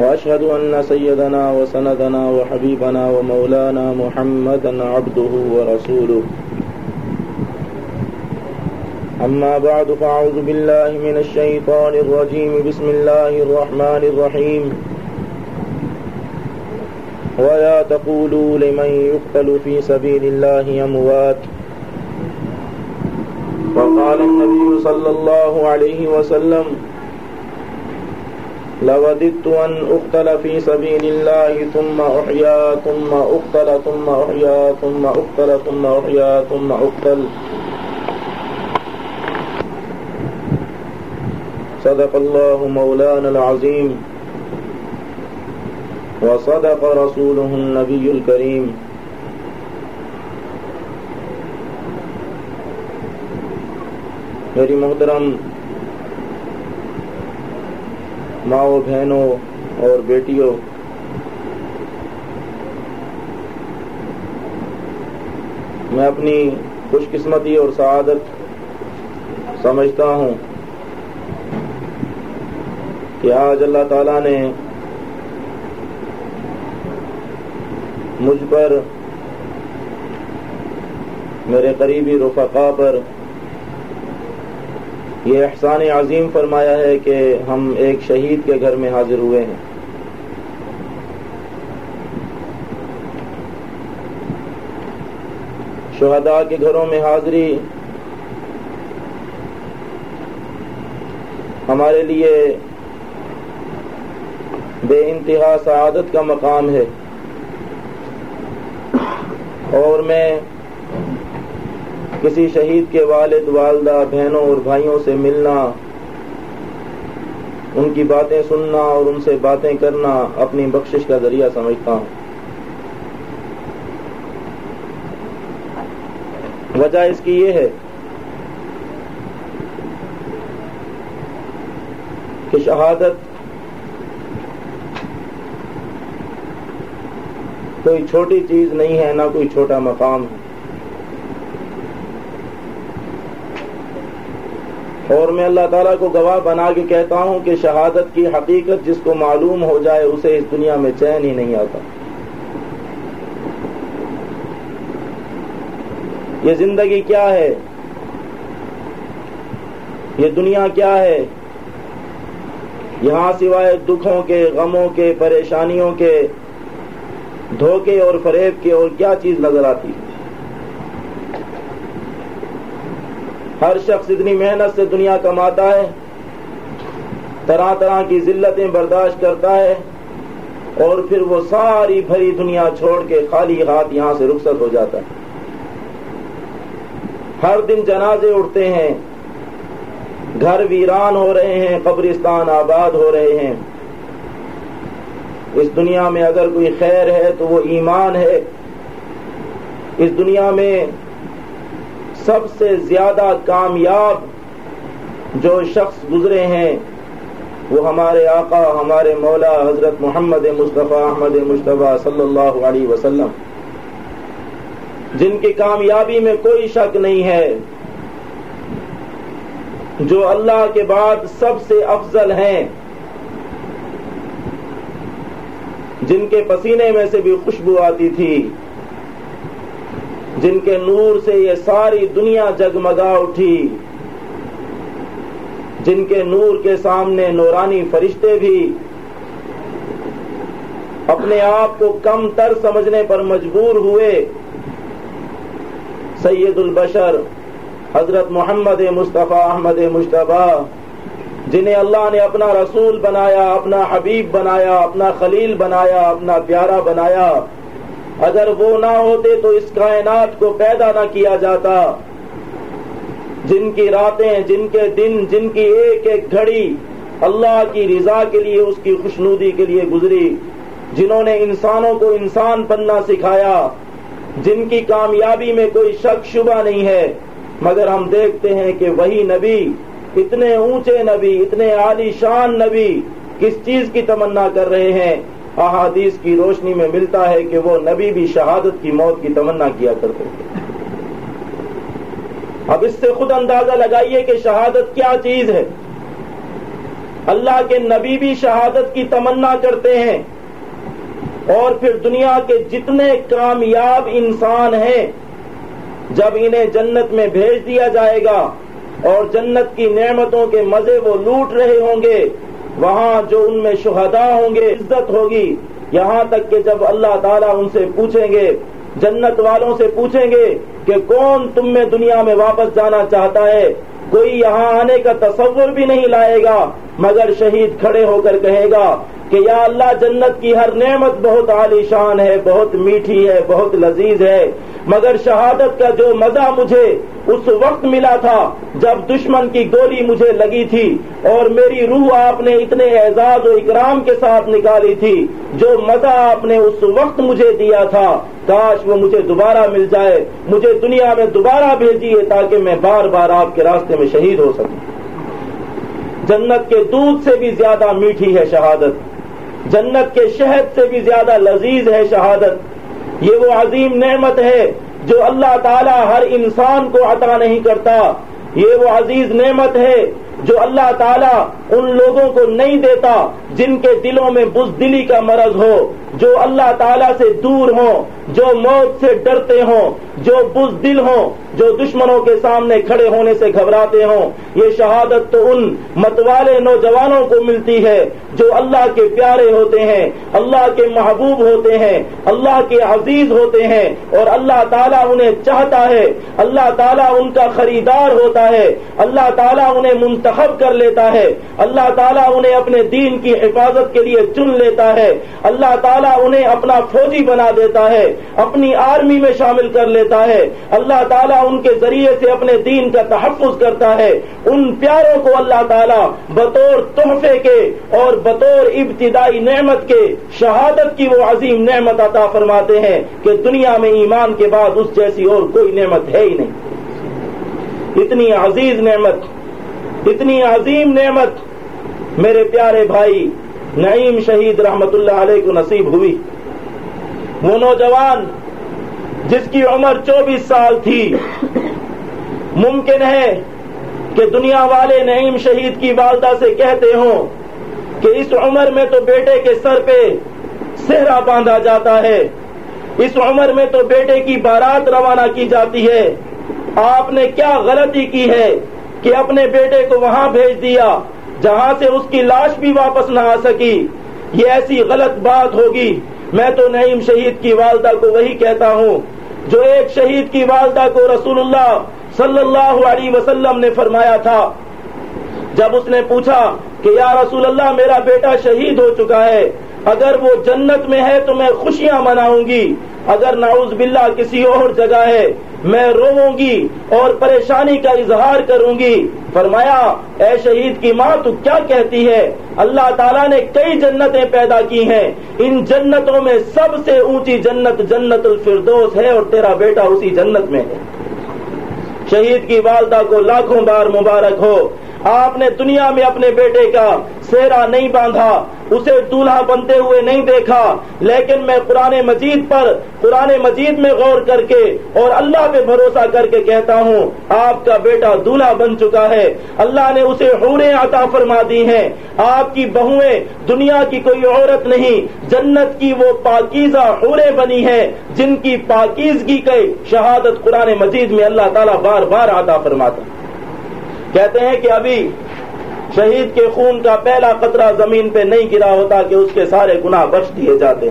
وأشهد أن سيدنا وسندنا وحبيبنا ومولانا محمدا عبده ورسوله. أما بعد، فأعوذ بالله من الشيطان الرجيم. بسم الله الرحمن الرحيم. ولا تقولوا لمن يقتل في سبيل الله أموات. وقال النبي صلى الله عليه وسلم لوددت أن أقتل في سبيل الله ثم أحيا ثم أقتل ثم أحيا ثم أقتل ثم أحيا ثم أقتل. صدق الله مولانا العظيم. وصدق رسوله النبي الكريم. میری محترم ماؤں بہنوں اور بیٹیوں۔ میں اپنی خوش قسمتی اور سعادت سمجھتا ہوں کہ آج اللہ تعالیٰ نے مجھ پر میرے قریبی رفقا پر یہ احسان عظیم فرمایا ہے کہ ہم ایک شہید کے گھر میں حاضر ہوئے ہیں۔ شہداء کے گھروں میں حاضری ہمارے لیے بے انتہا سعادت کا مقام ہے۔ اور میں کسی شہید کے والد، والدہ، بہنوں اور بھائیوں سے ملنا، ان کی باتیں سننا اور ان سے باتیں کرنا اپنی بخشش کا ذریعہ سمجھتا ہوں۔ وجہ اس کی یہ ہے کہ شہادت کوئی چھوٹی چیز نہیں ہے، نہ کوئی چھوٹا مقام ہے۔ اور میں اللہ تعالیٰ کو گواہ بنا کے کہتا ہوں کہ شہادت کی حقیقت جس کو معلوم ہو جائے اسے اس دنیا میں چین ہی نہیں آتا۔ یہ زندگی کیا ہے؟ یہ دنیا کیا ہے؟ یہاں سوائے دکھوں کے، غموں کے، پریشانیوں کے، دھوکے اور فریب کے اور کیا چیز نظر آتی؟ ہے ہر شخص اتنی محنت سے دنیا کماتا ہے، طرح طرح کی ذلتیں برداشت کرتا ہے، اور پھر وہ ساری بھری دنیا چھوڑ کے خالی ہاتھ یہاں سے رخصت ہو جاتا ہے۔ ہر دن جنازے اٹھتے ہیں، گھر ویران ہو رہے ہیں، قبرستان آباد ہو رہے ہیں۔ اس دنیا میں اگر کوئی خیر ہے تو وہ ایمان ہے۔ اس دنیا میں سب سے زیادہ کامیاب جو شخص گزرے ہیں، وہ ہمارے آقا، ہمارے مولا حضرت محمد مصطفیٰ احمد مشتبہ صلی اللہ علیہ وسلم۔ جن کی کامیابی میں کوئی شک نہیں ہے، جو اللہ کے بعد سب سے افضل ہیں۔ جن کے پسینے میں سے بھی خوشبو آتی تھی جن کے نور سے یہ ساری دنیا جگمگا اٹھی۔ جن کے نور کے سامنے نورانی فرشتے بھی۔ اپنے آپ کو کم تر سمجھنے پر مجبور ہوئے۔ سید البشر، حضرت محمد مصطفیٰ احمد مشتبہ، جنہیں اللہ نے اپنا رسول بنایا، اپنا حبیب بنایا، اپنا خلیل بنایا، اپنا پیارا بنایا۔ اگر وہ نہ ہوتے تو اس کائنات کو پیدا نہ کیا جاتا۔ جن کی راتیں، جن کے دن، جن کی ایک ایک گھڑی اللہ کی رضا کے لیے، اس کی خوشنودی کے لیے گزری۔ جنہوں نے انسانوں کو انسان بننا سکھایا۔ جن کی کامیابی میں کوئی شک شبہ نہیں ہے۔ مگر ہم دیکھتے ہیں کہ وہی نبی، اتنے اونچے نبی، اتنے عالی شان نبی کس چیز کی تمنا کر رہے ہیں؟ احادیث کی روشنی میں ملتا ہے کہ وہ نبی بھی شہادت کی موت کی تمنا کیا کرتے تھے۔ اب اس سے خود اندازہ لگائیے کہ شہادت کیا چیز ہے۔ اللہ کے نبی بھی شہادت کی تمنا کرتے ہیں۔ اور پھر دنیا کے جتنے کامیاب انسان ہیں، جب انہیں جنت میں بھیج دیا جائے گا اور جنت کی نعمتوں کے مزے وہ لوٹ رہے ہوں گے وہاں جو ان میں شہداء ہوں گے، عزت ہوگی۔ یہاں تک کہ جب اللہ تعالیٰ ان سے پوچھیں گے، جنت والوں سے پوچھیں گے کہ کون تم میں دنیا میں واپس جانا چاہتا ہے؟ کوئی یہاں آنے کا تصور بھی نہیں لائے گا، مگر شہید کھڑے ہو کر کہے گا کہ یا اللہ جنت کی ہر نعمت بہت عالی شان ہے، بہت میٹھی ہے، بہت لذیذ ہے۔ مگر شہادت کا جو مزہ مجھے اس وقت ملا تھا جب دشمن کی گولی مجھے لگی تھی اور میری روح آپ نے اتنے اعزاز و اکرام کے ساتھ نکالی تھی، جو مزہ آپ نے اس وقت مجھے دیا تھا۔ کاش وہ مجھے دوبارہ مل جائے، مجھے دنیا میں دوبارہ بھیجیے تاکہ میں بار بار آپ کے راستے میں شہید ہو سکوں۔ جنت کے دودھ سے بھی زیادہ میٹھی ہے شہادت۔ جنت کے شہد سے بھی زیادہ لذیذ ہے شہادت۔ یہ وہ عظیم نعمت ہے جو اللہ تعالیٰ ہر انسان کو عطا نہیں کرتا۔ یہ وہ عزیز نعمت ہے جو اللہ تعالیٰ ان لوگوں کو نہیں دیتا۔ جن کے دلوں میں بزدلی کا مرض ہو، جو اللہ تعالیٰ سے دور ہوں، جو موت سے ڈرتے ہوں، جو بزدل ہوں، جو دشمنوں کے سامنے کھڑے ہونے سے گھبراتے ہوں، یہ شہادت تو ان متوالے نوجوانوں کو ملتی ہے جو اللہ کے پیارے ہوتے ہیں، اللہ کے محبوب ہوتے ہیں، اللہ کے عزیز ہوتے ہیں، اور اللہ تعالیٰ انہیں چاہتا ہے، اللہ تعالیٰ ان کا خریدار ہوتا ہے، اللہ تعالیٰ انہیں منتخب کر لیتا ہے، اللہ تعالیٰ انہیں اپنے دین کی حفاظت کے لیے چن لیتا ہے۔ اللہ تعالیٰ انہیں اپنا فوجی بنا دیتا ہے، اپنی آرمی میں شامل کر لیتا ہے۔ اللہ تعالیٰ ان کے ذریعے سے اپنے دین کا تحفظ کرتا ہے۔ ان پیاروں کو اللہ تعالیٰ بطور تحفے کے اور بطور ابتدائی نعمت کے شہادت کی وہ عظیم نعمت عطا فرماتے ہیں کہ دنیا میں ایمان کے بعد اس جیسی اور کوئی نعمت ہے ہی نہیں۔ اتنی عزیز نعمت، اتنی عظیم نعمت میرے پیارے بھائی، نعیم شہید رحمت اللہ علیہ کو نصیب ہوئی۔ وہ نوجوان جس کی عمر چوبیس سال تھی، ممکن ہے کہ دنیا والے نعیم شہید کی والدہ سے کہتے ہوں کہ اس عمر میں تو بیٹے کے سر پہ صحرا باندھا جاتا ہے۔ اس عمر میں تو بیٹے کی بارات روانہ کی جاتی ہے۔ آپ نے کیا غلطی کی ہے کہ اپنے بیٹے کو وہاں بھیج دیا؟ جہاں سے اس کی لاش بھی واپس نہ آ سکی۔ یہ ایسی غلط بات ہوگی۔ میں تو نعیم شہید کی والدہ کو وہی کہتا ہوں، جو ایک شہید کی والدہ کو رسول اللہ صلی اللہ علیہ وسلم نے فرمایا تھا۔ جب اس نے پوچھا کہ یا رسول اللہ، میرا بیٹا شہید ہو چکا ہے اگر وہ جنت میں ہے تو میں خوشیاں مناؤں گی۔ اگر نعوذ باللہ کسی اور جگہ ہے، میں رووں گی اور پریشانی کا اظہار کروں گی۔ فرمایا، اے شہید کی ماں، تو کیا کہتی ہے؟ اللہ تعالیٰ نے کئی جنتیں پیدا کی ہیں۔ ان جنتوں میں سب سے اونچی جنت جنت الفردوس ہے اور تیرا بیٹا اسی جنت میں ہے۔ شہید کی والدہ کو لاکھوں بار مبارک ہو۔ آپ نے دنیا میں اپنے بیٹے کا سہرا نہیں باندھا، اسے دولہا بنتے ہوئے نہیں دیکھا، لیکن میں قرآن مجید پر، قرآن مجید میں غور کر کے اور اللہ پہ بھروسہ کر کے کہتا ہوں، آپ کا بیٹا دولہا بن چکا ہے، اللہ نے اسے حوریں عطا فرما دی ہیں۔ آپ کی بہویں دنیا کی کوئی عورت نہیں، جنت کی وہ پاکیزہ حوریں بنی ہیں، جن کی پاکیزگی کے شہادت قرآن مجید میں اللہ تعالیٰ بار بار عطا فرماتا۔ کہتے ہیں کہ ابھی شہید کے خون کا پہلا قطرہ زمین پہ نہیں گرا ہوتا کہ اس کے سارے گناہ بخش دیے جاتے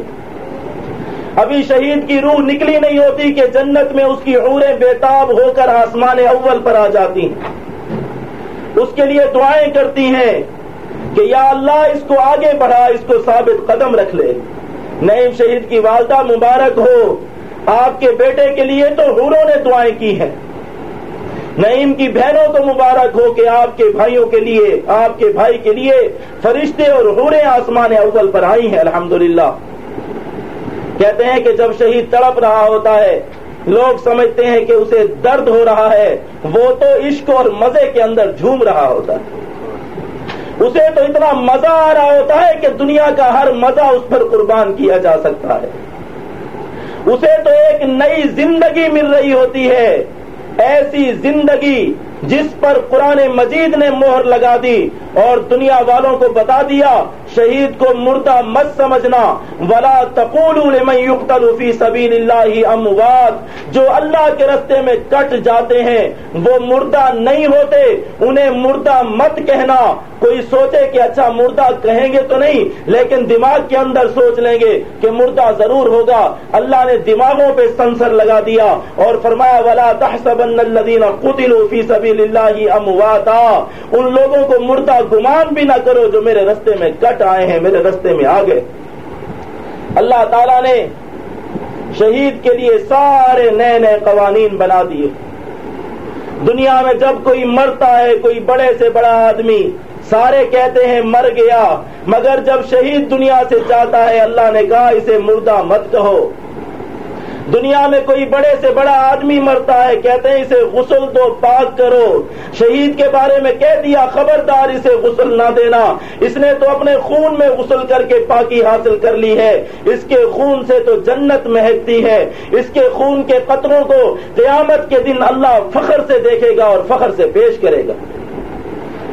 ابھی شہید کی روح نکلی نہیں ہوتی کہ جنت میں اس کی عوریں بےتاب ہو کر آسمان اول پر آ جاتی اس کے لیے دعائیں کرتی ہیں کہ یا اللہ اس کو آگے بڑھا، اس کو ثابت قدم رکھ لے۔ نئیم شہید کی والدہ مبارک ہو، آپ کے بیٹے کے لیے تو حوروں نے دعائیں کی ہیں۔ نعیم کی بہنوں کو مبارک ہو کہ آپ کے بھائیوں کے لیے، آپ کے بھائی کے لیے فرشتے اور حورے آسمان اول پر آئی ہیں، الحمدللہ۔ کہتے ہیں کہ جب شہید تڑپ رہا ہوتا ہے، لوگ سمجھتے ہیں کہ اسے درد ہو رہا ہے، وہ تو عشق اور مزے کے اندر جھوم رہا ہوتا ہے۔ اسے تو اتنا مزہ آ رہا ہوتا ہے کہ دنیا کا ہر مزہ اس پر قربان کیا جا سکتا ہے۔ اسے تو ایک نئی زندگی مل رہی ہوتی ہے۔ ایسی زندگی جس پر قرآن مجید نے مہر لگا دی اور دنیا والوں کو بتا دیا شہید کو مردہ مت سمجھنا، ولا تقول لمن يقتل في اموات جو اللہ کے رستے میں کٹ جاتے ہیں، وہ مردہ نہیں ہوتے، انہیں مردہ مت کہنا۔ کوئی سوچے کہ اچھا مردہ کہیں گے تو نہیں، لیکن دماغ کے اندر سوچ لیں گے کہ مردہ ضرور ہوگا۔ اللہ نے دماغوں پہ سنسر لگا دیا اور فرمایا، ولا تحسبن الذين قتلوا في سبيل الله امواتا ان لوگوں کو مردہ گمان بھی نہ کرو جو میرے رستے میں کٹ آئے ہیں، میرے رستے میں آ گئے۔ اللہ تعالی نے شہید کے لیے سارے نئے نئے قوانین بنا دیے۔ دنیا میں جب کوئی مرتا ہے، کوئی بڑے سے بڑا آدمی سارے کہتے ہیں، مر گیا۔ مگر جب شہید دنیا سے جاتا ہے، اللہ نے کہا، اسے مردہ مت کہو۔ دنیا میں کوئی بڑے سے بڑا آدمی مرتا ہے، کہتے ہیں اسے غسل دو، پاک کرو۔ شہید کے بارے میں کہہ دیا، خبردار اسے غسل نہ دینا۔ اس نے تو اپنے خون میں غسل کر کے پاکی حاصل کر لی ہے۔ اس کے خون سے تو جنت مہکتی ہے۔ اس کے خون کے قطروں کو قیامت کے دن اللہ فخر سے دیکھے گا اور فخر سے پیش کرے گا۔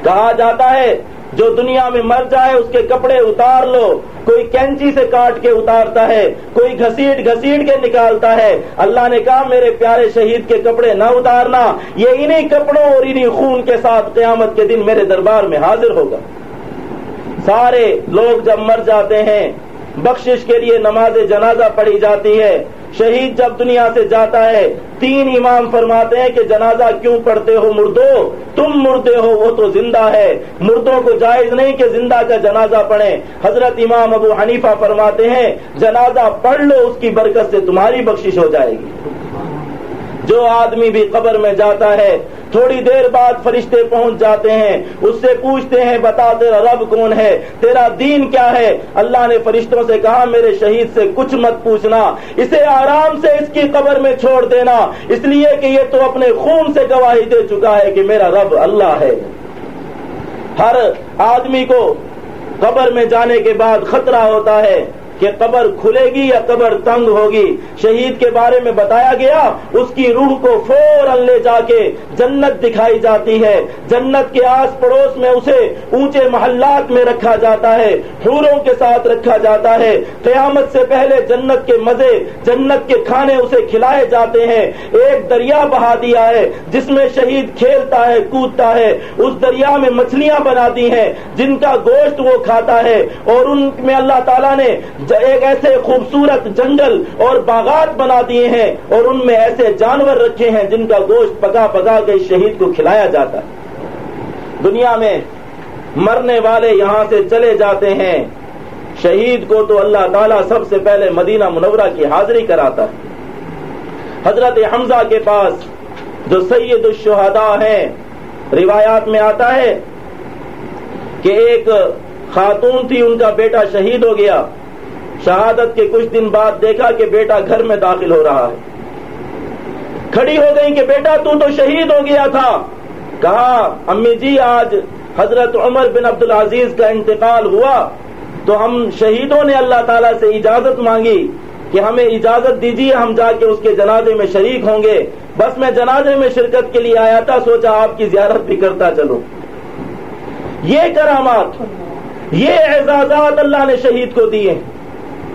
کہا جاتا ہے جو دنیا میں مر جائے اس کے کپڑے اتار لو۔ کوئی کینچی سے کاٹ کے اتارتا ہے، کوئی گھسیٹ گھسیٹ کے نکالتا ہے۔ اللہ نے کہا، میرے پیارے شہید کے کپڑے نہ اتارنا، یہ انہی کپڑوں اور انہی خون کے ساتھ قیامت کے دن میرے دربار میں حاضر ہوگا۔ سارے لوگ جب مر جاتے ہیں، بخشش کے لیے نماز جنازہ پڑھی جاتی ہے۔ شہید جب دنیا سے جاتا ہے، تین امام فرماتے ہیں کہ جنازہ کیوں پڑھتے ہو مردو؟ تم مردے ہو، وہ تو زندہ ہے۔ مردوں کو جائز نہیں کہ زندہ کا جنازہ پڑھیں۔ حضرت امام ابو حنیفہ فرماتے ہیں، جنازہ پڑھ لو، اس کی برکت سے تمہاری بخشش ہو جائے گی۔ جو آدمی بھی قبر میں جاتا ہے، تھوڑی دیر بعد فرشتے پہنچ جاتے ہیں، اس سے پوچھتے ہیں، بتا تیرا رب کون ہے؟ تیرا دین کیا ہے؟ اللہ نے فرشتوں سے کہا، میرے شہید سے کچھ مت پوچھنا، اسے آرام سے اس کی قبر میں چھوڑ دینا، اس لیے کہ یہ تو اپنے خون سے گواہی دے چکا ہے کہ میرا رب اللہ ہے۔ ہر آدمی کو قبر میں جانے کے بعد خطرہ ہوتا ہے۔ کہ قبر کھلے گی یا قبر تنگ ہوگی؟ شہید کے بارے میں بتایا گیا، اس کی روح کو فوراً لے جا کے جنت دکھائی جاتی ہے۔ جنت کے آس پڑوس میں اسے اونچے محلات میں رکھا جاتا ہے، حوروں کے ساتھ رکھا جاتا ہے۔ قیامت سے پہلے جنت کے مزے، جنت کے کھانے اسے کھلائے جاتے ہیں۔ ایک دریا بہا دیا ہے، جس میں شہید کھیلتا ہے، کودتا ہے۔ اس دریا میں مچھلیاں بنا دی ہیں، جن کا گوشت وہ کھاتا ہے۔ اور ان میں اللہ تعالیٰ نے ایک ایسے خوبصورت جنگل اور باغات بنا دیے ہیں اور ان میں ایسے جانور رکھے ہیں جن کا گوشت پکا پکا کے شہید کو کھلایا جاتا ہے۔ دنیا میں مرنے والے یہاں سے چلے جاتے ہیں۔ شہید کو تو اللہ تعالیٰ سب سے پہلے مدینہ منورہ کی حاضری کراتا ہے۔ حضرت حمزہ کے پاس جو سید الشہداء ہیں، روایات میں آتا ہے کہ ایک خاتون تھی، ان کا بیٹا شہید ہو گیا۔ شہادت کے کچھ دن بعد دیکھا کہ بیٹا گھر میں داخل ہو رہا ہے۔ کھڑی ہو گئی کہ بیٹا تو تو شہید ہو گیا تھا۔ کہا، امی جی آج حضرت عمر بن عبد العزیز کا انتقال ہوا۔ تو ہم شہیدوں نے اللہ تعالیٰ سے اجازت مانگی کہ ہمیں اجازت دیجیے ہم جا کے اس کے جنازے میں شریک ہوں گے۔ بس میں جنازے میں شرکت کے لیے آیا تھا، سوچا آپ کی زیارت بھی کرتا چلو یہ کرامات، یہ اعزازات اللہ نے شہید کو دیے۔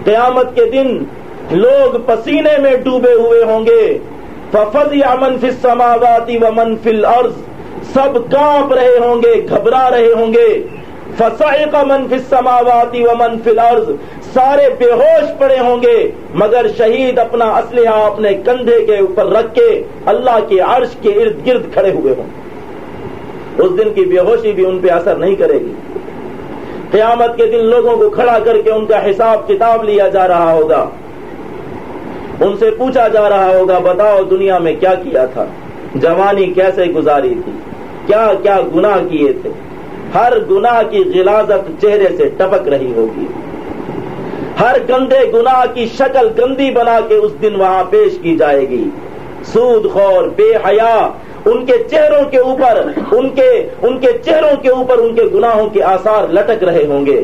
قیامت کے دن لوگ پسینے میں ڈوبے ہوئے ہوں گے۔ ففز یا منفی سماواتی و منفل عرض سب کانپ رہے ہوں گے، گھبرا رہے ہوں گے۔ فسائے کا منفی سماواتی و منفل عرض سارے بے ہوش پڑے ہوں گے، مگر شہید اپنا اسلحہ اپنے کندھے کے اوپر رکھ کے اللہ کے عرش کے ارد گرد کھڑے ہوئے ہوں۔ اس دن کی بے ہوشی بھی ان پہ اثر نہیں کرے گی۔ قیامت کے دن لوگوں کو کھڑا کر کے ان کا حساب کتاب لیا جا رہا ہوگا۔ ان سے پوچھا جا رہا ہوگا، بتاؤ دنیا میں کیا کیا تھا؟ جوانی کیسے گزاری تھی؟ کیا کیا گناہ کیے تھے؟ ہر گناہ کی غلازت چہرے سے ٹپک رہی ہوگی۔ ہر گندے گناہ کی شکل گندی بنا کے اس دن وہاں پیش کی جائے گی۔ سود خور، بے حیا ان کے چہروں کے اوپر، ان کے ان کے چہروں کے اوپر ان کے گناہوں کے آثار لٹک رہے ہوں گے۔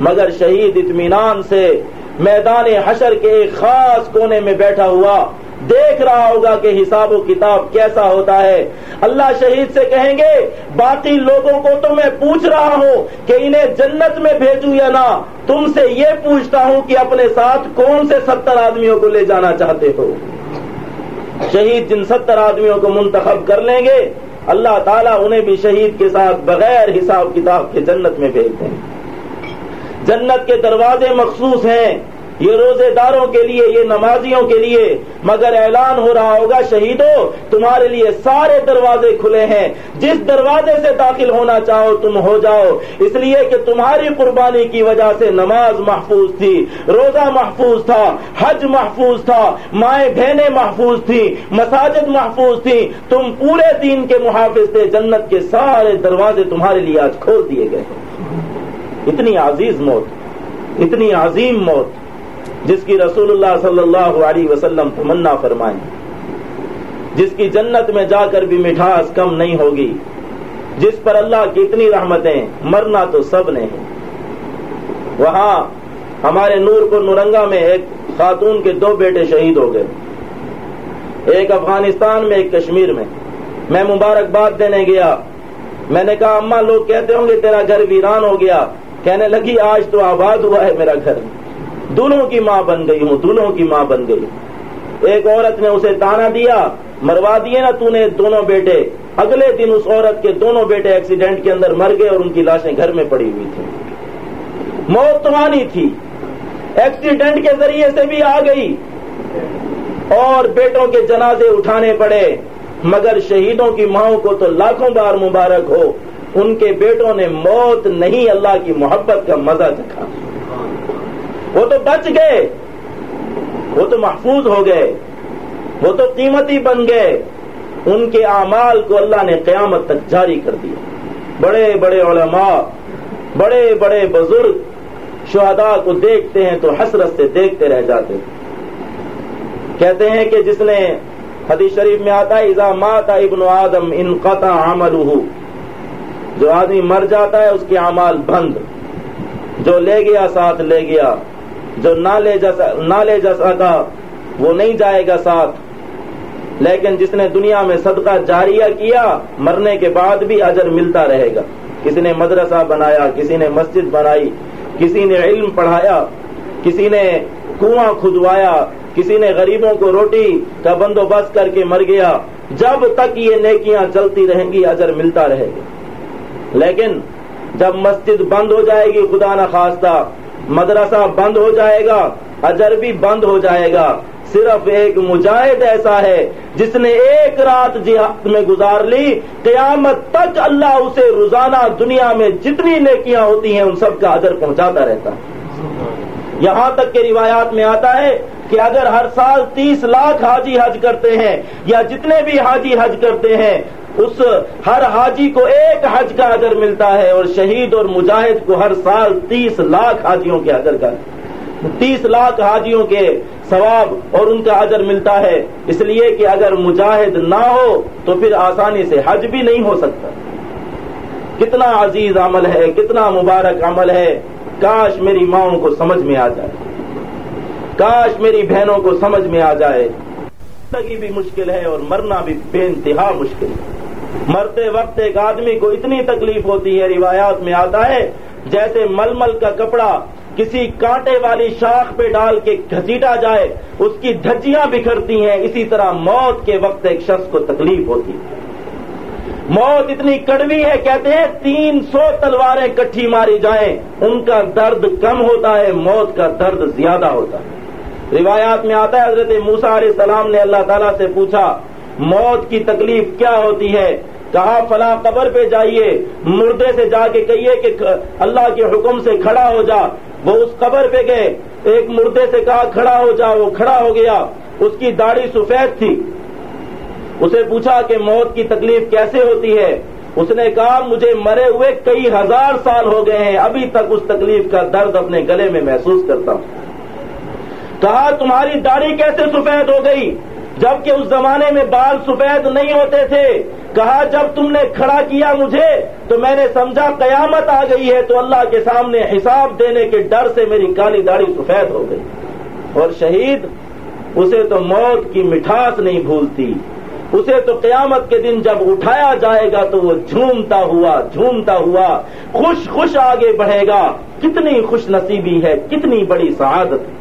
مگر شہید اطمینان سے میدان حشر کے ایک خاص کونے میں بیٹھا ہوا دیکھ رہا ہوگا کہ حساب و کتاب کیسا ہوتا ہے۔ اللہ شہید سے کہیں گے، باقی لوگوں کو تو میں پوچھ رہا ہوں کہ انہیں جنت میں بھیجوں یا نہ۔ تم سے یہ پوچھتا ہوں کہ اپنے ساتھ کون سے ستر آدمیوں کو لے جانا چاہتے ہو؟ شہید جن ستر آدمیوں کو منتخب کر لیں گے، اللہ تعالیٰ انہیں بھی شہید کے ساتھ بغیر حساب کتاب کے جنت میں بھیج دیں جنت کے دروازے مخصوص ہیں یہ روزے داروں کے لیے، یہ نمازیوں کے لیے۔ مگر اعلان ہو رہا ہوگا، شہیدوں، تمہارے لیے سارے دروازے کھلے ہیں۔ جس دروازے سے داخل ہونا چاہو، تم ہو جاؤ۔ اس لیے کہ تمہاری قربانی کی وجہ سے نماز محفوظ تھی، روزہ محفوظ تھا، حج محفوظ تھا، مائیں بہنیں محفوظ تھی مساجد محفوظ تھی تم پورے دین کے محافظ تھے، جنت کے سارے دروازے تمہارے لیے آج کھول دیے گئے اتنی عزیز موت، اتنی عظیم موت۔ جس کی رسول اللہ صلی اللہ علیہ وسلم تمنا فرمائیں۔ جس کی جنت میں جا کر بھی مٹھاس کم نہیں ہوگی۔ جس پر اللہ کی اتنی رحمتیں، مرنا تو سب نے۔ وہاں ہمارے نور کو نورنگا میں ایک خاتون کے دو بیٹے شہید ہو گئے۔ ایک افغانستان میں، ایک کشمیر میں۔ میں مبارکباد دینے گیا۔ میں نے کہا اما لوگ کہتے ہوں گے، تیرا گھر ویران ہو گیا۔ کہنے لگی، آج تو آباد ہوا ہے میرا گھر۔ دونوں کی ماں بن گئی ہوں دونوں کی ماں بن گئی۔ ایک عورت نے اسے تانا دیا، مروا دیے نا تو نے دونوں بیٹے۔ اگلے دن اس عورت کے دونوں بیٹے ایکسیڈنٹ کے اندر مر گئے اور ان کی لاشیں گھر میں پڑی ہوئی تھی موت توانی تھی۔ ایکسیڈنٹ کے ذریعے سے بھی آ گئی۔ اور بیٹوں کے جنازے اٹھانے پڑے۔ مگر شہیدوں کی ماؤں کو تو لاکھوں بار مبارک ہو۔ ان کے بیٹوں نے موت نہیں، اللہ کی محبت کا مزہ چکھا وہ تو بچ گئے۔ وہ تو محفوظ ہو گئے۔ وہ تو قیمتی بن گئے۔ ان کے اعمال کو اللہ نے قیامت تک جاری کر دیا۔ بڑے بڑے علماء، بڑے بڑے بزرگ شہداء کو دیکھتے ہیں تو حسرت سے دیکھتے رہ جاتے ہیں۔ کہتے ہیں کہ جس نے حدیث شریف میں آتا ہے، اذا مات ابن آدم ان قطع عملہ جو آدمی مر جاتا ہے، اس کے اعمال بند۔ جو لے گیا، ساتھ لے گیا۔ جو نہ لے جا نہ لے جا سکا، وہ نہیں جائے گا ساتھ۔ لیکن جس نے دنیا میں صدقہ جاریہ کیا، مرنے کے بعد بھی اجر ملتا رہے گا۔ کسی نے مدرسہ بنایا، کسی نے مسجد بنائی، کسی نے علم پڑھایا، کسی نے کنواں کھدوایا، کسی نے غریبوں کو روٹی کا بندوبست کر کے مر گیا۔ جب تک یہ نیکیاں چلتی رہیں گی، اجر ملتا رہے گا۔ لیکن جب مسجد بند ہو جائے گی، خدا نخواستہ مدرسہ بند ہو جائے گا، اجر بھی بند ہو جائے گا۔ صرف ایک مجاہد ایسا ہے جس نے ایک رات جہاد میں گزار لی، قیامت تک اللہ اسے روزانہ دنیا میں جتنی نیکیاں ہوتی ہیں، ان سب کا اجر پہنچاتا رہتا ہے۔ یہاں تک کہ روایات میں آتا ہے کہ اگر ہر سال تیس لاکھ حاجی حج کرتے ہیں یا جتنے بھی حاجی حج کرتے ہیں، اس ہر حاجی کو ایک حج کا اجر ملتا ہے اور شہید اور مجاہد کو ہر سال تیس لاکھ حاجیوں کے اجر کا۔ تیس لاکھ حاجیوں کے ثواب اور ان کا اجر ملتا ہے۔ اس لیے کہ اگر مجاہد نہ ہو تو پھر آسانی سے حج بھی نہیں ہو سکتا۔ کتنا عزیز عمل ہے، کتنا مبارک عمل ہے۔ کاش میری ماؤں کو سمجھ میں آ جائے۔ کاش میری بہنوں کو سمجھ میں آ جائے۔ زندگی بھی مشکل ہے اور مرنا بھی بے انتہا مشکل۔ ہے مرتے وقت ایک آدمی کو اتنی تکلیف ہوتی ہے، روایات میں آتا ہے، جیسے ململ کا کپڑا کسی کانٹے والی شاخ پہ ڈال کے گھسیٹا جائے، اس کی دھجیاں بکھرتی ہیں۔ اسی طرح موت کے وقت ایک شخص کو تکلیف ہوتی ہے۔ موت اتنی کڑوی ہے، کہتے ہیں تین سو تلواریں کٹھی ماری جائیں۔ ان کا درد کم ہوتا ہے، موت کا درد زیادہ ہوتا ہے۔ روایات میں آتا ہے، حضرت موسا علیہ السلام نے اللہ تعالیٰ سے پوچھا، موت کی تکلیف کیا ہوتی ہے؟ کہا، فلاں قبر پہ جائیے، مردے سے جا کے کہیے کہ اللہ کے حکم سے کھڑا ہو جا۔ وہ اس قبر پہ گئے۔ ایک مردے سے کہا، کھڑا ہو جا، وہ کھڑا ہو گیا۔ اس کی داڑھی سفید تھی۔ اسے پوچھا کہ موت کی تکلیف کیسے ہوتی ہے؟ اس نے کہا، مجھے مرے ہوئے کئی ہزار سال ہو گئے ہیں، ابھی تک اس تکلیف کا درد اپنے گلے میں محسوس کرتا ہوں۔ کہا تمہاری داڑھی کیسے سفید ہو گئی؟ جبکہ اس زمانے میں بال سفید نہیں ہوتے تھے۔ کہا، جب تم نے کھڑا کیا مجھے، تو میں نے سمجھا قیامت آ گئی ہے، تو اللہ کے سامنے حساب دینے کے ڈر سے میری کالی داڑھی سفید ہو گئی۔ اور شہید، اسے تو موت کی مٹھاس نہیں بھولتی۔ اسے تو قیامت کے دن جب اٹھایا جائے گا، تو وہ جھومتا ہوا جھومتا ہوا، خوش خوش آگے بڑھے گا۔ کتنی خوش نصیبی ہے، کتنی بڑی سعادت۔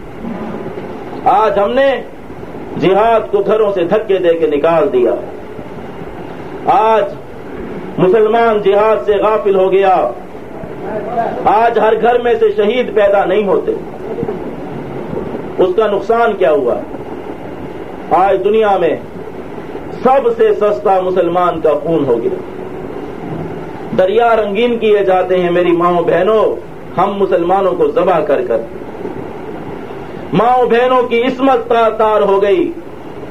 آج ہم نے جہاد کو گھروں سے دھکے دے کے نکال دیا۔ آج مسلمان جہاد سے غافل ہو گیا۔ آج ہر گھر میں سے شہید پیدا نہیں ہوتے۔ اس کا نقصان کیا ہوا؟ آج دنیا میں سب سے سستا مسلمان کا خون ہو گیا۔ دریا رنگین کیے جاتے ہیں میری ماؤں بہنوں، ہم مسلمانوں کو ذبح کر کر۔ ماؤں بہنوں کی عصمت تار ہو گئی۔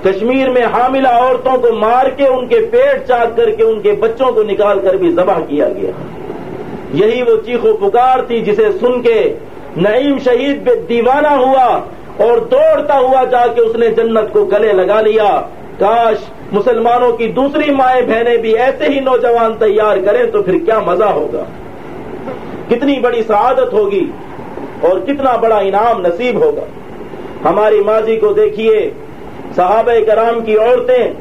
کشمیر میں حاملہ عورتوں کو مار کے ان کے پیٹ چاک کر کے ان کے بچوں کو نکال کر بھی ذبح کیا گیا۔ یہی وہ چیخو پکار تھی جسے سن کے نعیم شہید پہ دیوانہ ہوا اور دوڑتا ہوا جا کے اس نے جنت کو گلے لگا لیا۔ کاش مسلمانوں کی دوسری مائیں بہنیں بھی ایسے ہی نوجوان تیار کریں تو پھر کیا مزہ ہوگا۔ کتنی بڑی سعادت ہوگی اور کتنا بڑا انعام نصیب ہوگا۔ ہماری ماضی کو دیکھیے۔ صحابہ کرام کی عورتیں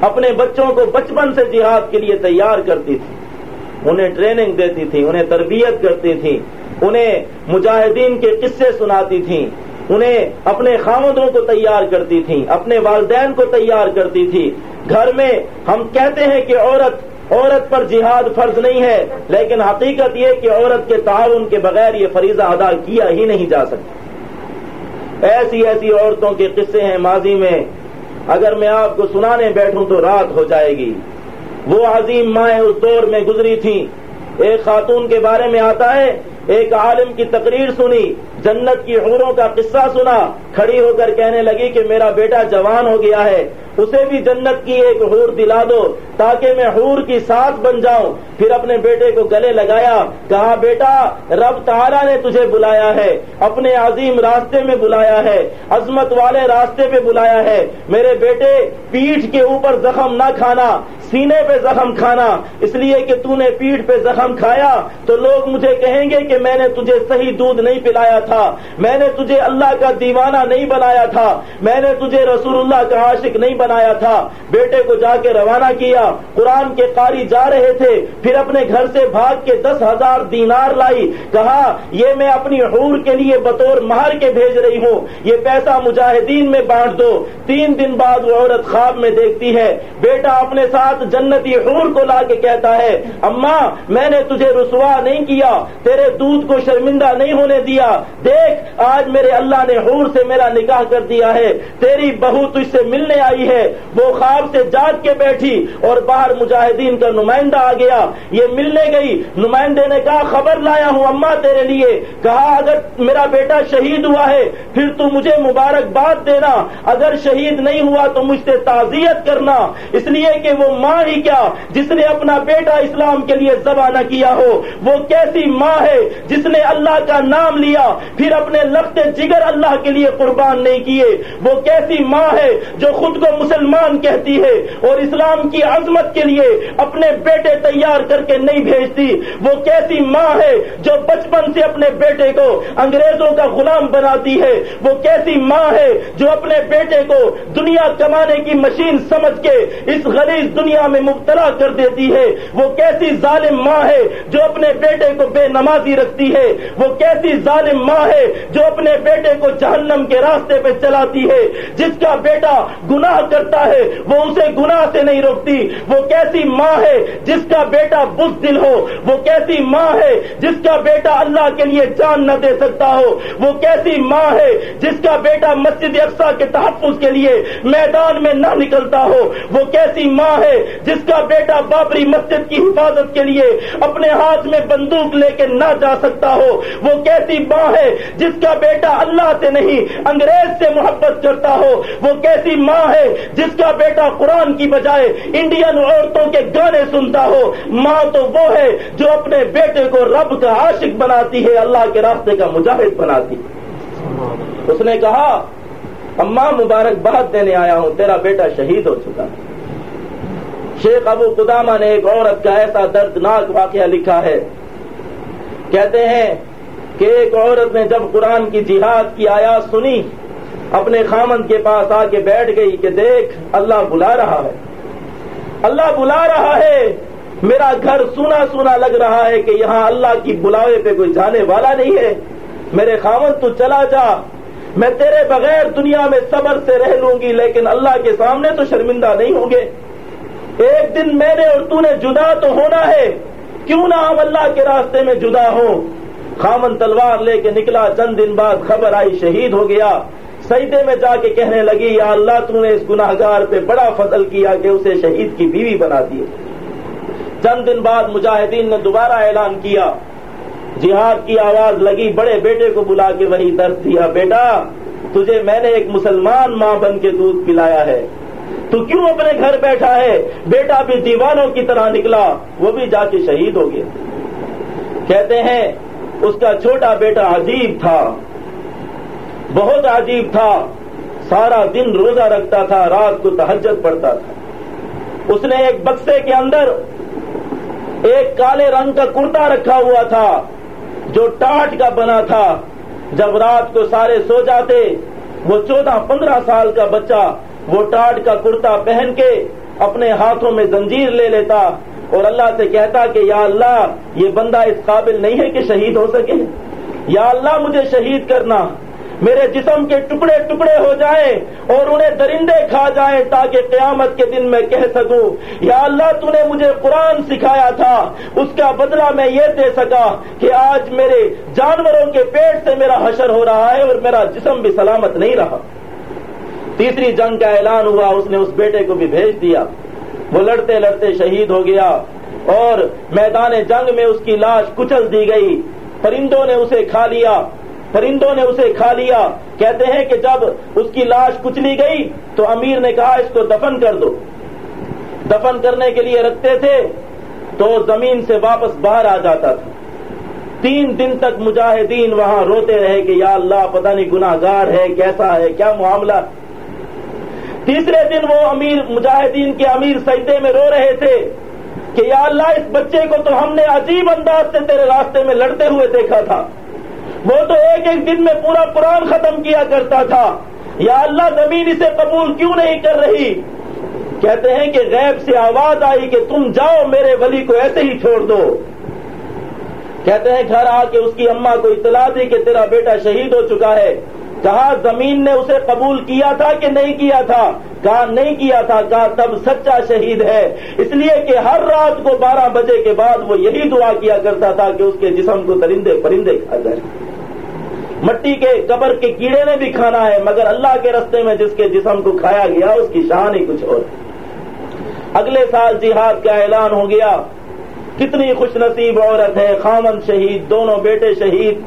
اپنے بچوں کو بچپن سے جہاد کے لیے تیار کرتی تھی انہیں ٹریننگ دیتی تھی انہیں تربیت کرتی تھی انہیں مجاہدین کے قصے سناتی تھیں، انہیں اپنے خامدوں کو تیار کرتی تھیں، اپنے والدین کو تیار کرتی تھی۔ گھر میں ہم کہتے ہیں کہ عورت عورت پر جہاد فرض نہیں ہے، لیکن حقیقت یہ کہ عورت کے تعاون کے بغیر یہ فریضہ ادا کیا ہی نہیں جا سکتا۔ ایسی ایسی عورتوں کے قصے ہیں ماضی میں۔ اگر میں آپ کو سنانے بیٹھوں تو رات ہو جائے گی۔ وہ عظیم مائیں اس دور میں گزری تھیں۔ ایک خاتون کے بارے میں آتا ہے، ایک عالم کی تقریر سنی، جنت کی حوروں کا قصہ سنا، کھڑی ہو کر کہنے لگی کہ میرا بیٹا جوان ہو گیا ہے۔ اسے بھی جنت کی ایک حور دلا دو، تاکہ میں حور کی ساتھ بن جاؤں۔ پھر اپنے بیٹے کو گلے لگایا، کہا، بیٹا، رب تعالیٰ نے تجھے بلایا ہے، اپنے عظیم راستے میں بلایا ہے، عظمت والے راستے پہ بلایا ہے۔ میرے بیٹے، پیٹھ کے اوپر زخم نہ کھانا۔ سینے پہ زخم کھانا، اس لیے کہ تو نے پیٹھ پہ زخم کھایا، تو لوگ مجھے کہیں گے کہ میں نے تجھے صحیح دودھ نہیں پلایا تھا، میں نے تجھے اللہ کا دیوانہ نہیں بنایا تھا، میں نے تجھے رسول اللہ کا عاشق نہیں بنایا تھا۔ بیٹے کو جا کے روانہ کیا، قرآن کے قاری جا رہے تھے، پھر اپنے گھر سے بھاگ کے دس ہزار دینار لائی، کہا، یہ میں اپنی حور کے لیے بطور مہر کے بھیج رہی ہوں، یہ پیسہ مجاہدین میں بانٹ دو۔ تین دن بعد وہ عورت خواب میں دیکھتی ہے، بیٹا اپنے ساتھ جنتی حور کو لا کے کہتا ہے، اما، میں نے تجھے رسوا نہیں کیا، تیرے دودھ کو شرمندہ نہیں ہونے دیا۔ دیکھ، آج میرے اللہ نے حور سے میرا نکاح کر دیا ہے۔ تیری بہو تجھ سے ملنے آئی ہے۔ وہ خواب سے جاگ کے بیٹھی اور باہر مجاہدین کا نمائندہ آ گیا۔ یہ ملنے گئی۔ نمائندے نے کہا، خبر لایا ہوں اما تیرے لیے۔ کہا، اگر میرا بیٹا شہید ہوا ہے، پھر تو مجھے مبارکباد دینا۔ اگر شہید نہیں ہوا تو مجھ سے تعزیت کرنا۔ اس لیے کہ وہ ماں ہی کیا جس نے اپنا بیٹا اسلام کے لیے ذبح نہ کیا ہو؟ وہ کیسی ماں ہے جس نے اللہ کا نام لیا، پھر اپنے لفتے جگر اللہ کے لیے قربان نہیں کیے؟ وہ کیسی ماں ہے جو خود کو مسلمان کہتی ہے اور اسلام کی عظمت کے لیے اپنے بیٹے تیار کر کے نہیں بھیجتی؟ وہ کیسی ماں ہے جو بچپن سے اپنے بیٹے کو انگریزوں کا غلام بناتی ہے؟ وہ کیسی ماں ہے جو اپنے بیٹے کو دنیا کمانے کی مشین سمجھ کے اس غریض دنیا میں مبتلا کر دیتی ہے۔ وہ کیسی ظالم ماں ہے جو اپنے بیٹے کو بے نمازی رکھتی ہے؟ وہ کیسی ظالم ماں ہے جو اپنے بیٹے کو جہنم کے راستے پہ چلاتی ہے؟ جس کا بیٹا گناہ کرتا ہے، وہ اسے گناہ سے نہیں روکتی۔ وہ کیسی ماں ہے جس کا بیٹا بز دل ہو؟ وہ کیسی ماں ہے جس کا بیٹا اللہ کے لیے جان نہ دے سکتا ہو؟ وہ کیسی ماں ہے جس کا بیٹا مسجد افسا کے تحفظ کے لیے میدان میں نہ نکلتا ہو؟ وہ کیسی ماں ہے جس کا بیٹا بابری مسجد کی حفاظت کے لیے اپنے ہاتھ میں بندوق لے کے نہ جا سکتا ہو، وہ کیسی ماں ہے جس کا بیٹا اللہ سے نہیں، انگریز سے محبت کرتا ہو؟ وہ کیسی ماں ہے جس کا بیٹا قرآن کی بجائے انڈین عورتوں کے گانے سنتا ہو؟ ماں تو وہ ہے جو اپنے بیٹے کو رب کا عاشق بناتی ہے، اللہ کے راستے کا مجاہد بناتی ہے۔ اس نے کہا، اماں مبارکباد دینے آیا ہوں، تیرا بیٹا شہید ہو چکا۔ ہے شیخ ابو قدامہ نے ایک عورت کا ایسا دردناک واقعہ لکھا ہے۔ کہتے ہیں کہ ایک عورت نے جب قرآن کی جہاد کی آیات سنی، اپنے خامند کے پاس آ کے بیٹھ گئی کہ دیکھ، اللہ بلا رہا ہے۔ اللہ بلا رہا ہے۔ میرا گھر سونا سونا لگ رہا ہے کہ یہاں اللہ کی بلاوے پہ کوئی جانے والا نہیں ہے۔ میرے خامن تو چلا جا۔ میں تیرے بغیر دنیا میں صبر سے رہ لوں گی، لیکن اللہ کے سامنے تو شرمندہ نہیں ہوں گے۔ ایک دن میں نے اور تو نے جدا تو ہونا ہے۔ کیوں نہ ہم اللہ کے راستے میں جدا ہوں۔ خامن تلوار لے کے نکلا، چند دن بعد خبر آئی، شہید ہو گیا۔ سجدے میں جا کے کہنے لگی، یا اللہ، تو نے اس گناہ گار پہ بڑا فضل کیا کہ اسے شہید کی بیوی بنا دی۔ چند دن بعد مجاہدین نے دوبارہ اعلان کیا۔ جہاد کی آواز لگی، بڑے بیٹے کو بلا کے وہی درد دیا، بیٹا، تجھے میں نے ایک مسلمان ماں بن کے دودھ پلایا ہے۔ تو کیوں اپنے گھر بیٹھا ہے؟ بیٹا بھی دیوانوں کی طرح نکلا، وہ بھی جا کے شہید ہو گیا۔ کہتے ہیں، اس کا چھوٹا بیٹا عجیب تھا۔ بہت عجیب تھا۔ سارا دن روزہ رکھتا تھا، رات کو تہجد پڑتا تھا۔ اس نے ایک بکسے کے اندر ایک کالے رنگ کا کرتا رکھا ہوا تھا، جو ٹاٹ کا بنا تھا۔ جب رات کو سارے سو جاتے، وہ چودہ پندرہ سال کا بچہ وہ ٹاٹ کا کرتا پہن کے اپنے ہاتھوں میں زنجیر لے لیتا اور اللہ سے کہتا کہ یا اللہ، یہ بندہ اس قابل نہیں ہے کہ شہید ہو سکے۔ یا اللہ، مجھے شہید کرنا۔ میرے جسم کے ٹکڑے ٹکڑے ہو جائیں اور انہیں درندے کھا جائیں تاکہ قیامت کے دن میں کہہ سکوں، یا اللہ، تو نے مجھے قرآن سکھایا تھا، اس کا بدلہ میں یہ دے سکا کہ آج میرے جانوروں کے پیٹ سے میرا حشر ہو رہا ہے اور میرا جسم بھی سلامت نہیں رہا۔ تیسری جنگ کا اعلان ہوا، اس نے اس بیٹے کو بھی بھیج دیا۔ وہ لڑتے لڑتے شہید ہو گیا اور میدان جنگ میں اس کی لاش کچل دی گئی۔ پرندوں نے اسے کھا لیا۔ پرندوں نے اسے کھا لیا۔ کہتے ہیں کہ جب اس کی لاش کچلی گئی تو امیر نے کہا، اس کو دفن کر دو۔ دفن کرنے کے لیے رکھتے تھے تو زمین سے واپس باہر آ جاتا تھا۔ تین دن تک مجاہدین وہاں روتے رہے کہ یا اللہ، پتہ نہیں گناہ گار ہے، کیسا ہے، کیا معاملہ؟ تیسرے دن وہ امیر مجاہدین کے امیر سجدے میں رو رہے تھے کہ یا اللہ، اس بچے کو تو ہم نے عجیب انداز سے تیرے راستے میں لڑتے ہوئے دیکھا تھا۔ وہ تو ایک ایک دن میں پورا قرآن ختم کیا کرتا تھا۔ یا اللہ، زمین اسے قبول کیوں نہیں کر رہی؟ کہتے ہیں کہ غیب سے آواز آئی کہ تم جاؤ، میرے ولی کو ایسے ہی چھوڑ دو۔ کہتے ہیں گھر آ کے اس کی اماں کو اطلاع دی کہ تیرا بیٹا شہید ہو چکا ہے۔ کہا زمین نے اسے قبول کیا تھا کہ نہیں کیا تھا کہا نہیں کیا تھا کہا تب سچا شہید ہے۔ اس لیے کہ ہر رات کو بارہ بجے کے بعد وہ یہی دعا کیا کرتا تھا کہ اس کے جسم کو درندے پرندے کھا جائے۔ مٹی کے قبر کے کیڑے نے بھی کھانا ہے، مگر اللہ کے رستے میں جس کے جسم کو کھایا گیا، اس کی شان ہی کچھ اور۔ اگلے سال جہاد کا اعلان ہو گیا۔ کتنی خوش نصیب عورت ہے، خامن شہید، دونوں بیٹے شہید۔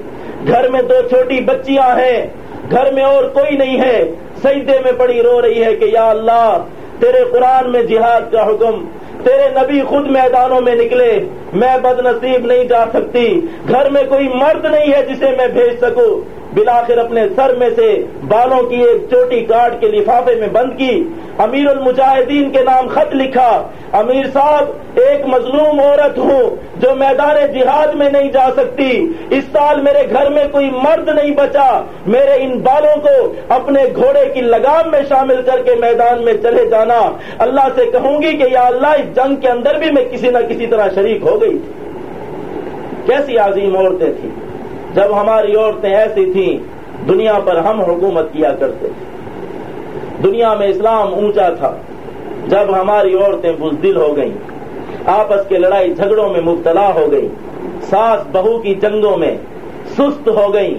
گھر میں دو چھوٹی بچیاں ہیں۔ گھر میں اور کوئی نہیں ہے۔ سجدے میں پڑی رو رہی ہے کہ یا اللہ، تیرے قرآن میں جہاد کا حکم، تیرے نبی خود میدانوں میں نکلے۔ میں بد نصیب نہیں جا سکتی۔ گھر میں کوئی مرد نہیں ہے جسے میں بھیج سکوں۔ بلاخر اپنے سر میں سے بالوں کی ایک چوٹی کاٹ کے لفافے میں بند کی۔ امیر المجاہدین کے نام خط لکھا۔ امیر صاحب، ایک مظلوم عورت ہوں جو میدان جہاد میں نہیں جا سکتی۔ اس سال میرے گھر میں کوئی مرد نہیں بچا۔ میرے ان بالوں کو اپنے گھوڑے کی لگام میں شامل کر کے میدان میں چلے جانا۔ اللہ سے کہوں گی کہ یا اللہ، اس جنگ کے اندر بھی میں کسی نہ کسی طرح شریک ہو گئی کیسی عظیم عورتیں تھیں۔ جب ہماری عورتیں ایسی تھیں، دنیا پر ہم حکومت کیا کرتے تھے۔ دنیا میں اسلام اونچا تھا۔ جب ہماری عورتیں بزدل ہو گئیں، آپس کے لڑائی جھگڑوں میں مبتلا ہو گئی ساس بہو کی جنگوں میں سست ہو گئیں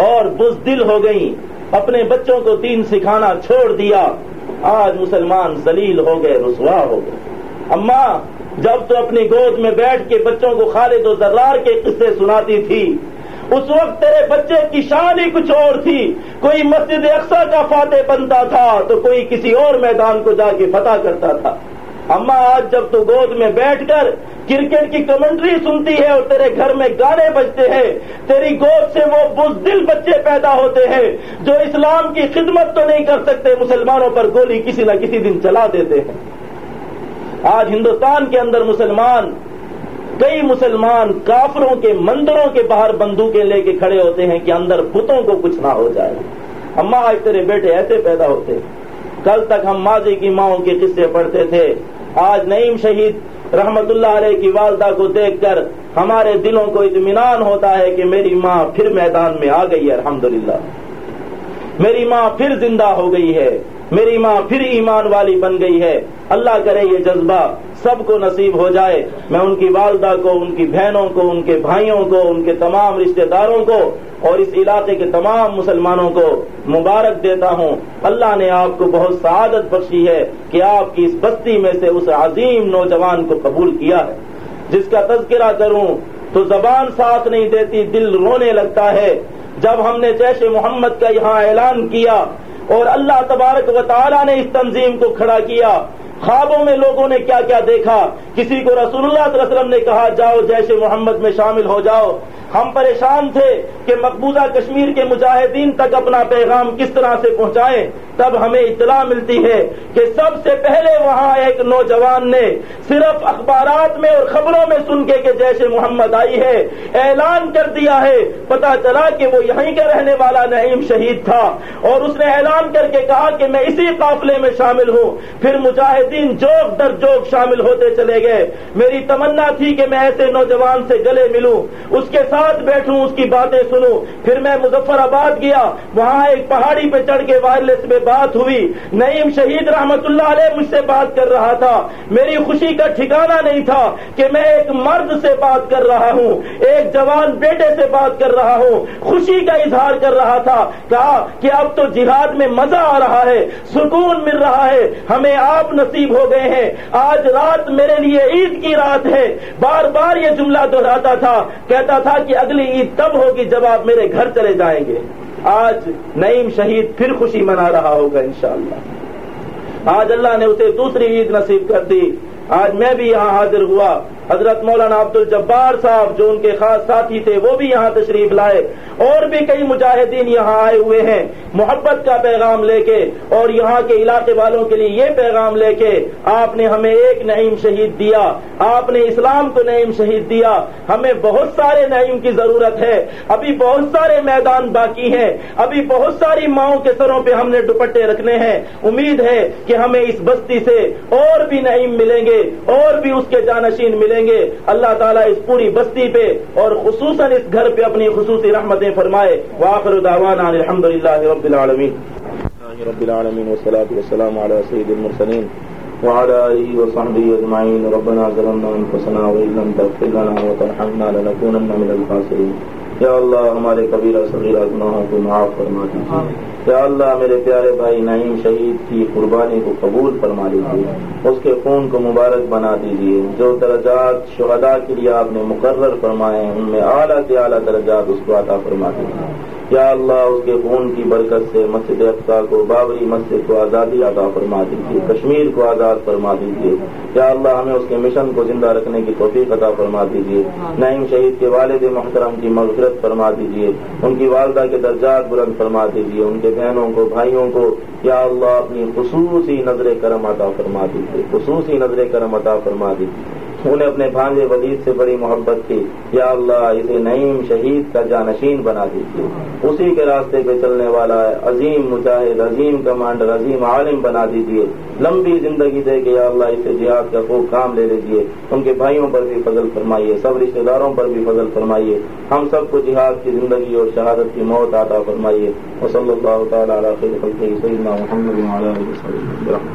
اور بزدل ہو گئیں، اپنے بچوں کو دین سکھانا چھوڑ دیا، آج مسلمان ذلیل ہو گئے، رسوا ہو گئے۔ اماں جب تو اپنی گود میں بیٹھ کے بچوں کو خالد و زرار کے قصے سناتی تھی اس وقت تیرے بچے کی شان ہی کچھ اور تھی۔ کوئی مسجد اقسا کا فاتح بنتا تھا تو کوئی کسی اور میدان کو جا کے فتح کرتا تھا۔ اما آج جب تو گود میں بیٹھ کر کرکٹ کی کمنٹری سنتی ہے اور تیرے گھر میں گانے بجتے ہیں، تیری گود سے وہ بزدل بچے پیدا ہوتے ہیں جو اسلام کی خدمت تو نہیں کر سکتے، مسلمانوں پر گولی کسی نہ کسی دن چلا دیتے ہیں۔ آج ہندوستان کے اندر مسلمان کئی مسلمان کافروں کے مندروں کے باہر بندوقیں لے کے کھڑے ہوتے ہیں کہ اندر بتوں کو کچھ نہ ہو جائے۔ اما آج تیرے بیٹے ایسے پیدا ہوتے۔ کل تک ہم ماضی کی ماؤں کے قصے پڑھتے تھے۔ آج نعیم شہید رحمت اللہ علیہ کی والدہ کو دیکھ کر ہمارے دلوں کو اطمینان ہوتا ہے کہ میری ماں پھر میدان میں آ گئی ہے الحمدللہ۔ میری ماں پھر زندہ ہو گئی ہے۔ میری ماں پھر ایمان والی بن گئی ہے۔ اللہ کرے یہ جذبہ سب کو نصیب ہو جائے۔ میں ان کی والدہ کو، ان کی بہنوں کو، ان کے بھائیوں کو، ان کے تمام رشتہ داروں کو اور اس علاقے کے تمام مسلمانوں کو مبارک دیتا ہوں۔ اللہ نے آپ کو بہت سعادت بخشی ہے کہ آپ کی اس بستی میں سے اس عظیم نوجوان کو قبول کیا ہے۔ جس کا تذکرہ کروں تو زبان ساتھ نہیں دیتی، دل رونے لگتا ہے۔ جب ہم نے جیش محمد کا یہاں اعلان کیا اور اللہ تبارک و تعالیٰ نے اس تنظیم کو کھڑا کیا خوابوں میں لوگوں نے کیا کیا دیکھا؟ کسی کو رسول اللہ صلی اللہ علیہ وسلم نے کہا، جاؤ جیش محمد میں شامل ہو جاؤ۔ ہم پریشان تھے کہ مقبوضہ کشمیر کے مجاہدین تک اپنا پیغام کس طرح سے پہنچائیں۔ تب ہمیں اطلاع ملتی ہے کہ سب سے پہلے وہاں ایک نوجوان نے صرف اخبارات میں اور خبروں میں سن کے کہ جیسے محمد آئی ہے، اعلان کر دیا ہے۔ پتا چلا کہ وہ یہیں کا رہنے والا نعیم شہید تھا۔ اور اس نے اعلان کر کے کہا کہ میں اسی قافلے میں شامل ہوں۔ پھر مجاہد مجاہدین جوک در جوک شامل ہوتے چلے گئے۔ میری تمنا تھی کہ میں ایسے نوجوان سے گلے ملوں۔ اس کے ساتھ بیٹھوں، اس کی باتیں سنوں۔ پھر میں مظفر آباد گیا۔ وہاں ایک پہاڑی پہ چڑھ کے وائرلیس میں بات ہوئی۔ نعیم شہید رحمت اللہ علیہ مجھ سے بات کر رہا تھا۔ میری خوشی کا ٹھکانہ نہیں تھا کہ میں ایک مرد سے بات کر رہا ہوں۔ ایک جوان بیٹے سے بات کر رہا ہوں۔ خوشی کا اظہار کر رہا تھا۔ کہا کہ اب تو جہاد میں مزہ آ رہا ہے، سکون مل رہا ہے۔ ہمیں آپ نصیب ہو گئے ہیں۔ آج رات میرے لیے عید کی رات ہے۔ بار بار یہ جملہ دہراتا تھا۔ کہتا تھا کہ اگلی عید تب ہوگی جب آپ میرے گھر چلے جائیں گے۔ آج نعیم شہید پھر خوشی منا رہا ہوگا انشاءاللہ۔ آج اللہ نے اسے دوسری عید نصیب کر دی۔ آج میں بھی یہاں حاضر ہوا۔ حضرت مولانا عبد الجبار صاحب جو ان کے خاص ساتھی تھے وہ بھی یہاں تشریف لائے اور بھی کئی مجاہدین یہاں آئے ہوئے ہیں محبت کا پیغام لے کے اور یہاں کے علاقے والوں کے لیے یہ پیغام لے کے آپ نے ہمیں ایک نعیم شہید دیا آپ نے اسلام کو نعیم شہید دیا ہمیں بہت سارے نعیم کی ضرورت ہے ابھی بہت سارے میدان باقی ہیں ابھی بہت ساری ماؤں کے سروں پہ ہم نے دوپٹے رکھنے ہیں امید ہے کہ ہمیں اس بستی سے اور بھی نعیم ملیں گے اور بھی اس کے جانشین ملیں دیں گے۔ اللہ تعالیٰ اس پوری بستی پہ اور خصوصاً اس گھر پہ اپنی خصوصی رحمتیں فرمائے۔ واخر دعوانا الحمد للہ رب العالمین۔ رب العالمین والصلاة والسلام على سید المرسلین۔ وعلى آله وصحبه أجمعين ربنا ظلمنا أنفسنا وإن لم تغفر لنا وترحمنا لنكونن من الخاسرين یا اللہ ہمارے کبیرہ صغیرہ گناہوں کو معاف فرما دیجیے۔ یا اللہ میرے پیارے بھائی نعیم شہید کی قربانی کو قبول فرما دیجیے۔ اس کے خون کو مبارک بنا دیجیے۔ جو درجات شہداء کے لیے آپ نے مقرر فرمائے ان میں اعلیٰ سے اعلیٰ درجات اس کو عطا فرما دیجیے۔ یا اللہ اس کے خون کی برکت سے مسجد افطا کو بابری مسجد کو آزادی عطا فرما دیجیے کشمیر کو آزاد فرما دیجیے یا اللہ ہمیں اس کے مشن کو زندہ رکھنے کی توفیق عطا فرما دیجیے نعیم شہید کے والد محترم کی مغفرت فرما دیجیے ان کی والدہ کے درجات بلند فرما دیجیے ان کے بہنوں کو بھائیوں کو یا اللہ اپنی خصوصی نظر کرم عطا فرما دیجیے خصوصی نظر کرم عطا فرما دیجیے انہیں اپنے بھانجے ولید سے بڑی محبت کی۔ یا اللہ، اسے نعیم شہید کا جانشین بنا دیجیے۔ اسی کے راستے پہ چلنے والا عظیم مجاہد، عظیم کمانڈر، عظیم عالم بنا دیجیے۔ لمبی زندگی دے کے یا اللہ، اسے جہاد کا خوب کام لے لیجیے۔ ان کے بھائیوں پر بھی فضل فرمائیے۔ سب رشتے داروں پر بھی فضل فرمائیے۔ ہم سب کو جہاد کی زندگی اور شہادت کی موت عطا فرمائیے۔ وصلی اللہ تعالیٰ علیہ محمد